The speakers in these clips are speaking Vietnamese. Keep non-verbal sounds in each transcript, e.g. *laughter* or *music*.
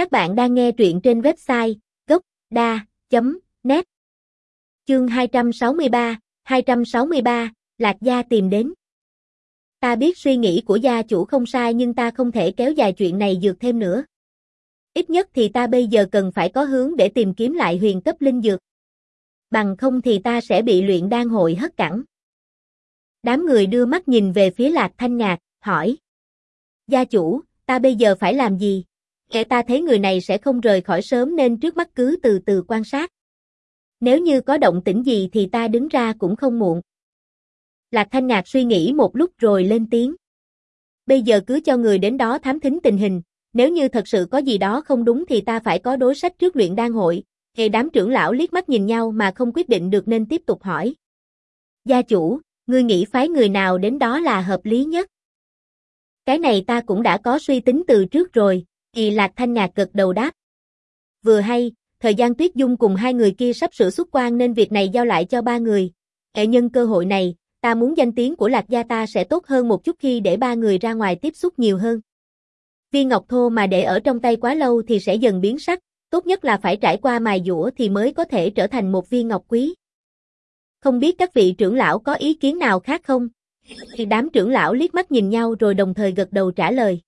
Các bạn đang nghe truyện trên website gốc.da.net Chương 263, 263, Lạc Gia tìm đến. Ta biết suy nghĩ của gia chủ không sai nhưng ta không thể kéo dài chuyện này dược thêm nữa. Ít nhất thì ta bây giờ cần phải có hướng để tìm kiếm lại huyền cấp linh dược. Bằng không thì ta sẽ bị luyện đan hội hất cẳng. Đám người đưa mắt nhìn về phía Lạc Thanh Ngạc, hỏi. Gia chủ, ta bây giờ phải làm gì? Kẻ ta thấy người này sẽ không rời khỏi sớm nên trước mắt cứ từ từ quan sát. Nếu như có động tĩnh gì thì ta đứng ra cũng không muộn. Lạc Thanh Ngạc suy nghĩ một lúc rồi lên tiếng. Bây giờ cứ cho người đến đó thám thính tình hình, nếu như thật sự có gì đó không đúng thì ta phải có đối sách trước luyện đan hội. Hề đám trưởng lão liếc mắt nhìn nhau mà không quyết định được nên tiếp tục hỏi. Gia chủ, ngươi nghĩ phái người nào đến đó là hợp lý nhất? Cái này ta cũng đã có suy tính từ trước rồi, kỳ lạc thanh ngạc cực đầu đáp. Vừa hay, thời gian tuyết dung cùng hai người kia sắp sửa xuất quan nên việc này giao lại cho ba người. Hệ nhân cơ hội này, ta muốn danh tiếng của lạc gia ta sẽ tốt hơn một chút khi để ba người ra ngoài tiếp xúc nhiều hơn. Viên ngọc thô mà để ở trong tay quá lâu thì sẽ dần biến sắc, tốt nhất là phải trải qua mài dũa thì mới có thể trở thành một viên ngọc quý. Không biết các vị trưởng lão có ý kiến nào khác không? Thì đám trưởng lão liếc mắt nhìn nhau rồi đồng thời gật đầu trả lời.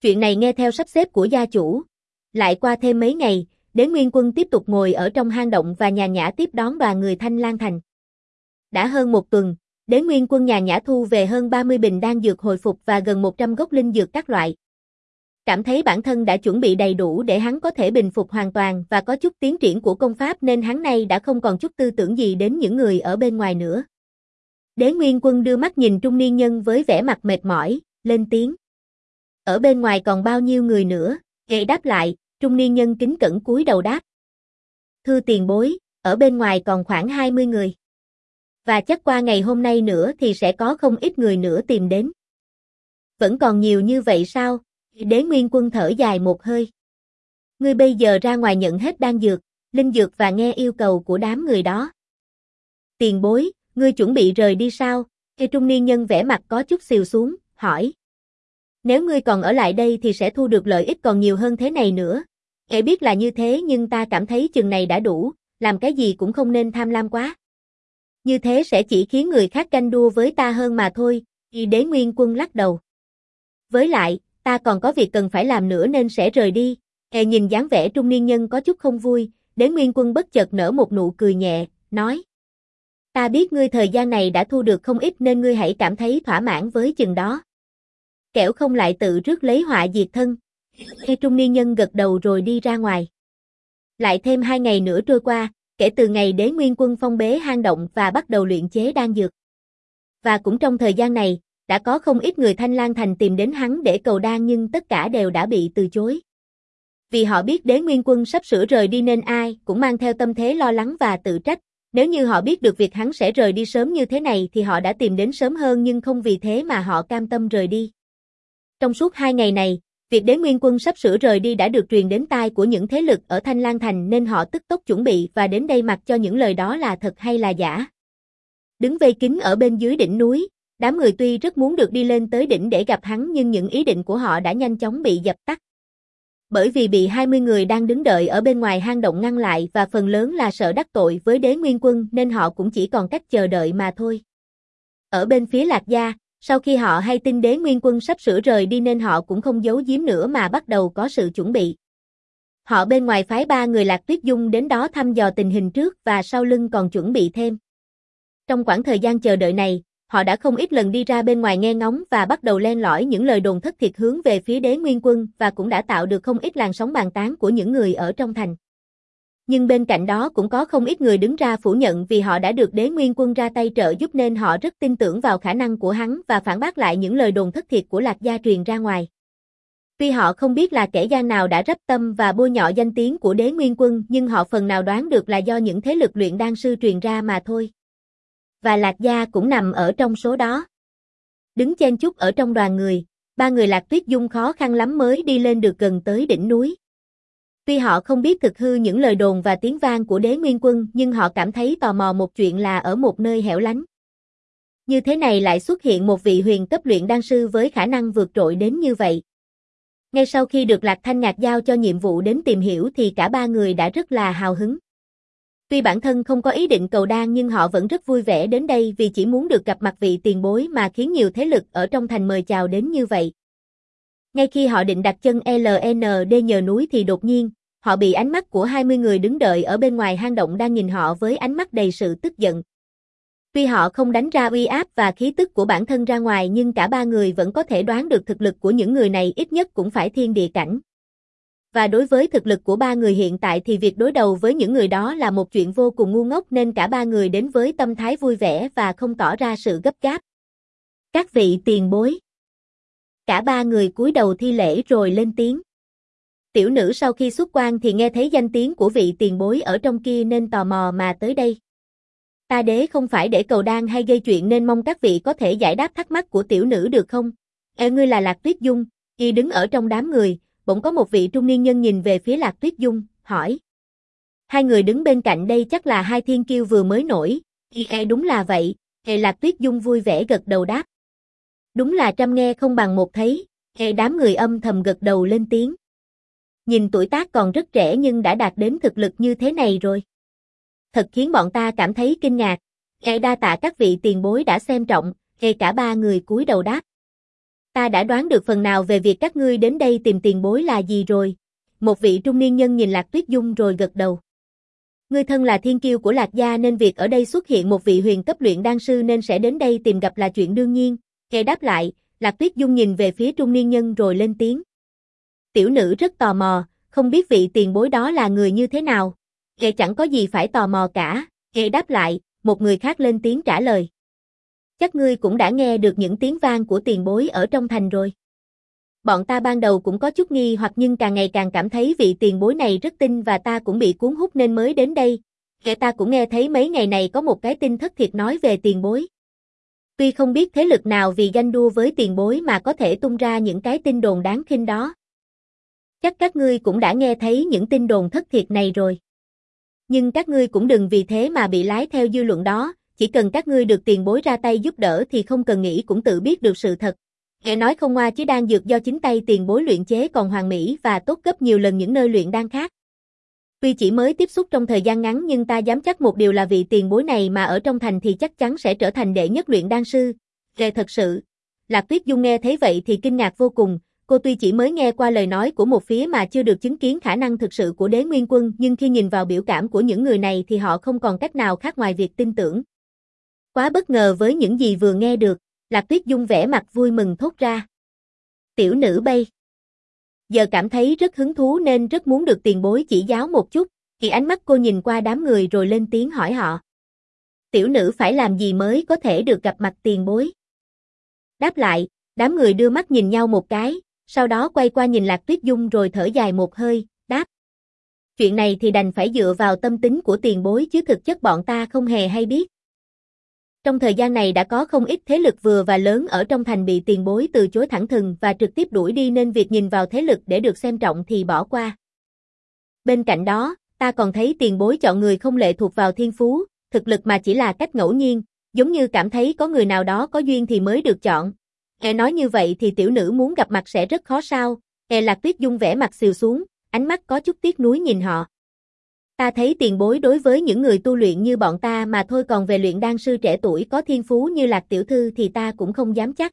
Chuyện này nghe theo sắp xếp của gia chủ. Lại qua thêm mấy ngày, đế nguyên quân tiếp tục ngồi ở trong hang động và nhà nhã tiếp đón đoàn người Thanh Lan Thành. Đã hơn một tuần, đế nguyên quân nhà nhã thu về hơn 30 bình đan dược hồi phục và gần 100 gốc linh dược các loại. Cảm thấy bản thân đã chuẩn bị đầy đủ để hắn có thể bình phục hoàn toàn và có chút tiến triển của công pháp nên hắn nay đã không còn chút tư tưởng gì đến những người ở bên ngoài nữa. Đế Nguyên Quân đưa mắt nhìn trung niên nhân với vẻ mặt mệt mỏi, lên tiếng. Ở bên ngoài còn bao nhiêu người nữa, Ê đáp lại, trung niên nhân kính cẩn cúi đầu đáp. Thưa tiền bối, ở bên ngoài còn khoảng 20 người. Và chắc qua ngày hôm nay nữa thì sẽ có không ít người nữa tìm đến. Vẫn còn nhiều như vậy sao? Đế Nguyên Quân thở dài một hơi. Ngươi bây giờ ra ngoài nhận hết đan dược, linh dược và nghe yêu cầu của đám người đó. Tiền bối, ngươi chuẩn bị rời đi sao? Khi trung niên nhân vẽ mặt có chút xìu xuống, hỏi. Nếu ngươi còn ở lại đây thì sẽ thu được lợi ích còn nhiều hơn thế này nữa. Kể biết là như thế nhưng ta cảm thấy chừng này đã đủ, làm cái gì cũng không nên tham lam quá. Như thế sẽ chỉ khiến người khác canh đua với ta hơn mà thôi, y đế nguyên quân lắc đầu. Với lại, ta còn có việc cần phải làm nữa nên sẽ rời đi. Hề nhìn dáng vẻ trung niên nhân có chút không vui, đế nguyên quân bất chợt nở một nụ cười nhẹ, nói. Ta biết ngươi thời gian này đã thu được không ít nên ngươi hãy cảm thấy thỏa mãn với chừng đó. Kẻo không lại tự rước lấy họa diệt thân. Khi trung niên nhân gật đầu rồi đi ra ngoài. Lại thêm hai ngày nữa trôi qua, kể từ ngày đế nguyên quân phong bế hang động và bắt đầu luyện chế đan dược. Và cũng trong thời gian này, đã có không ít người Thanh lang Thành tìm đến hắn để cầu đan nhưng tất cả đều đã bị từ chối. Vì họ biết đế nguyên quân sắp sửa rời đi nên ai cũng mang theo tâm thế lo lắng và tự trách. Nếu như họ biết được việc hắn sẽ rời đi sớm như thế này thì họ đã tìm đến sớm hơn nhưng không vì thế mà họ cam tâm rời đi. Trong suốt hai ngày này, việc đế nguyên quân sắp sửa rời đi đã được truyền đến tai của những thế lực ở Thanh Lan Thành nên họ tức tốc chuẩn bị và đến đây mặc cho những lời đó là thật hay là giả. Đứng vây kín ở bên dưới đỉnh núi, Đám người tuy rất muốn được đi lên tới đỉnh để gặp hắn nhưng những ý định của họ đã nhanh chóng bị dập tắt. Bởi vì bị 20 người đang đứng đợi ở bên ngoài hang động ngăn lại và phần lớn là sợ đắc tội với đế nguyên quân nên họ cũng chỉ còn cách chờ đợi mà thôi. Ở bên phía Lạc Gia, sau khi họ hay tin đế nguyên quân sắp sửa rời đi nên họ cũng không giấu giếm nữa mà bắt đầu có sự chuẩn bị. Họ bên ngoài phái ba người Lạc Tuyết Dung đến đó thăm dò tình hình trước và sau lưng còn chuẩn bị thêm. Trong khoảng thời gian chờ đợi này, họ đã không ít lần đi ra bên ngoài nghe ngóng và bắt đầu len lỏi những lời đồn thất thiệt hướng về phía đế nguyên quân và cũng đã tạo được không ít làn sóng bàn tán của những người ở trong thành. Nhưng bên cạnh đó cũng có không ít người đứng ra phủ nhận vì họ đã được đế nguyên quân ra tay trợ giúp nên họ rất tin tưởng vào khả năng của hắn và phản bác lại những lời đồn thất thiệt của Lạc Gia truyền ra ngoài. Tuy họ không biết là kẻ gian nào đã rắp tâm và bôi nhọ danh tiếng của đế nguyên quân nhưng họ phần nào đoán được là do những thế lực luyện đan sư truyền ra mà thôi và Lạc Gia cũng nằm ở trong số đó. Đứng chen chúc ở trong đoàn người, ba người Lạc Tuyết Dung khó khăn lắm mới đi lên được gần tới đỉnh núi. Tuy họ không biết thực hư những lời đồn và tiếng vang của đế nguyên quân nhưng họ cảm thấy tò mò một chuyện là ở một nơi hẻo lánh. Như thế này lại xuất hiện một vị huyền cấp luyện đan sư với khả năng vượt trội đến như vậy. Ngay sau khi được Lạc Thanh Ngạc giao cho nhiệm vụ đến tìm hiểu thì cả ba người đã rất là hào hứng. Tuy bản thân không có ý định cầu đan nhưng họ vẫn rất vui vẻ đến đây vì chỉ muốn được gặp mặt vị tiền bối mà khiến nhiều thế lực ở trong thành mời chào đến như vậy. Ngay khi họ định đặt chân LND nhờ núi thì đột nhiên, họ bị ánh mắt của 20 người đứng đợi ở bên ngoài hang động đang nhìn họ với ánh mắt đầy sự tức giận. Tuy họ không đánh ra uy áp và khí tức của bản thân ra ngoài, nhưng cả ba người vẫn có thể đoán được thực lực của những người này ít nhất cũng phải thiên địa cảnh. Và đối với thực lực của ba người hiện tại thì việc đối đầu với những người đó là một chuyện vô cùng ngu ngốc nên cả ba người đến với tâm thái vui vẻ và không tỏ ra sự gấp gáp. Các vị tiền bối. Cả ba người cúi đầu thi lễ rồi lên tiếng. Tiểu nữ sau khi xuất quan thì nghe thấy danh tiếng của vị tiền bối ở trong kia nên tò mò mà tới đây. Ta đế không phải để cầu đan hay gây chuyện nên mong các vị có thể giải đáp thắc mắc của tiểu nữ được không? Ê ngươi là Lạc Tuyết Dung, y đứng ở trong đám người, bỗng có một vị trung niên nhân nhìn về phía Lạc Tuyết Dung, hỏi. Hai người đứng bên cạnh đây chắc là hai thiên kiêu vừa mới nổi, y e đúng là vậy, e Lạc Tuyết Dung vui vẻ gật đầu đáp. Đúng là trăm nghe không bằng một thấy, e đám người âm thầm gật đầu lên tiếng. Nhìn tuổi tác còn rất trẻ nhưng đã đạt đến thực lực như thế này rồi thật khiến bọn ta cảm thấy kinh ngạc. E đa tạ các vị tiền bối đã xem trọng, ngay cả ba người cúi đầu đáp. Ta đã đoán được phần nào về việc các ngươi đến đây tìm tiền bối là gì rồi. Một vị trung niên nhân nhìn Lạc Tuyết Dung rồi gật đầu. Ngươi thân là thiên kiêu của Lạc Gia nên việc ở đây xuất hiện một vị huyền cấp luyện đan sư nên sẽ đến đây tìm gặp là chuyện đương nhiên. E đáp lại, Lạc Tuyết Dung nhìn về phía trung niên nhân rồi lên tiếng. Tiểu nữ rất tò mò, không biết vị tiền bối đó là người như thế nào. Ghệ chẳng có gì phải tò mò cả, Ghệ đáp lại, một người khác lên tiếng trả lời. Chắc ngươi cũng đã nghe được những tiếng vang của tiền bối ở trong thành rồi. Bọn ta ban đầu cũng có chút nghi hoặc nhưng càng ngày càng cảm thấy vị tiền bối này rất tin và ta cũng bị cuốn hút nên mới đến đây. Ghệ ta cũng nghe thấy mấy ngày này có một cái tin thất thiệt nói về tiền bối. Tuy không biết thế lực nào vì ganh đua với tiền bối mà có thể tung ra những cái tin đồn đáng khinh đó. Chắc các ngươi cũng đã nghe thấy những tin đồn thất thiệt này rồi nhưng các ngươi cũng đừng vì thế mà bị lái theo dư luận đó, chỉ cần các ngươi được tiền bối ra tay giúp đỡ thì không cần nghĩ cũng tự biết được sự thật. Nghe nói không ngoa chứ đang dược do chính tay tiền bối luyện chế còn hoàn mỹ và tốt gấp nhiều lần những nơi luyện đan khác. Tuy chỉ mới tiếp xúc trong thời gian ngắn nhưng ta dám chắc một điều là vị tiền bối này mà ở trong thành thì chắc chắn sẽ trở thành đệ nhất luyện đan sư. Về thật sự, Lạc Tuyết Dung nghe thấy vậy thì kinh ngạc vô cùng, Cô tuy chỉ mới nghe qua lời nói của một phía mà chưa được chứng kiến khả năng thực sự của đế nguyên quân nhưng khi nhìn vào biểu cảm của những người này thì họ không còn cách nào khác ngoài việc tin tưởng. Quá bất ngờ với những gì vừa nghe được, Lạc Tuyết Dung vẻ mặt vui mừng thốt ra. Tiểu nữ bay. Giờ cảm thấy rất hứng thú nên rất muốn được tiền bối chỉ giáo một chút, kỳ ánh mắt cô nhìn qua đám người rồi lên tiếng hỏi họ. Tiểu nữ phải làm gì mới có thể được gặp mặt tiền bối? Đáp lại, đám người đưa mắt nhìn nhau một cái, sau đó quay qua nhìn Lạc Tuyết Dung rồi thở dài một hơi, đáp. Chuyện này thì đành phải dựa vào tâm tính của tiền bối chứ thực chất bọn ta không hề hay biết. Trong thời gian này đã có không ít thế lực vừa và lớn ở trong thành bị tiền bối từ chối thẳng thừng và trực tiếp đuổi đi nên việc nhìn vào thế lực để được xem trọng thì bỏ qua. Bên cạnh đó, ta còn thấy tiền bối chọn người không lệ thuộc vào thiên phú, thực lực mà chỉ là cách ngẫu nhiên, giống như cảm thấy có người nào đó có duyên thì mới được chọn, E nói như vậy thì tiểu nữ muốn gặp mặt sẽ rất khó sao, E lạc tuyết dung vẻ mặt xìu xuống, ánh mắt có chút tiếc nuối nhìn họ. Ta thấy tiền bối đối với những người tu luyện như bọn ta mà thôi còn về luyện đan sư trẻ tuổi có thiên phú như lạc tiểu thư thì ta cũng không dám chắc.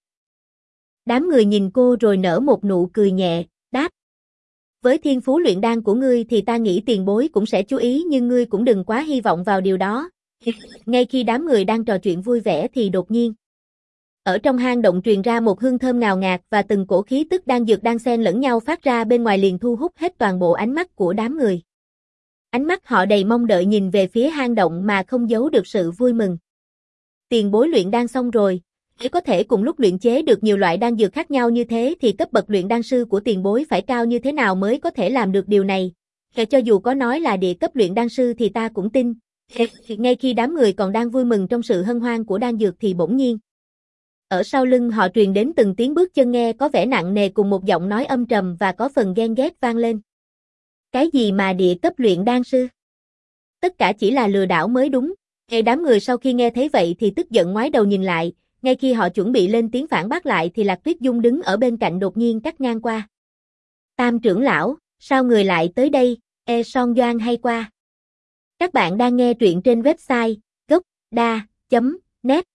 Đám người nhìn cô rồi nở một nụ cười nhẹ, đáp. Với thiên phú luyện đan của ngươi thì ta nghĩ tiền bối cũng sẽ chú ý nhưng ngươi cũng đừng quá hy vọng vào điều đó. *laughs* Ngay khi đám người đang trò chuyện vui vẻ thì đột nhiên. Ở trong hang động truyền ra một hương thơm ngào ngạt và từng cổ khí tức đang dược đang xen lẫn nhau phát ra bên ngoài liền thu hút hết toàn bộ ánh mắt của đám người. Ánh mắt họ đầy mong đợi nhìn về phía hang động mà không giấu được sự vui mừng. Tiền bối luyện đan xong rồi, để có thể cùng lúc luyện chế được nhiều loại đan dược khác nhau như thế thì cấp bậc luyện đan sư của tiền bối phải cao như thế nào mới có thể làm được điều này. Kể cho dù có nói là địa cấp luyện đan sư thì ta cũng tin. Ngay khi đám người còn đang vui mừng trong sự hân hoan của đan dược thì bỗng nhiên, ở sau lưng họ truyền đến từng tiếng bước chân nghe có vẻ nặng nề cùng một giọng nói âm trầm và có phần ghen ghét vang lên. Cái gì mà địa cấp luyện đan sư? Tất cả chỉ là lừa đảo mới đúng. Ngay đám người sau khi nghe thấy vậy thì tức giận ngoái đầu nhìn lại, ngay khi họ chuẩn bị lên tiếng phản bác lại thì Lạc Tuyết Dung đứng ở bên cạnh đột nhiên cắt ngang qua. Tam trưởng lão, sao người lại tới đây, e son doan hay qua. Các bạn đang nghe truyện trên website gocda.net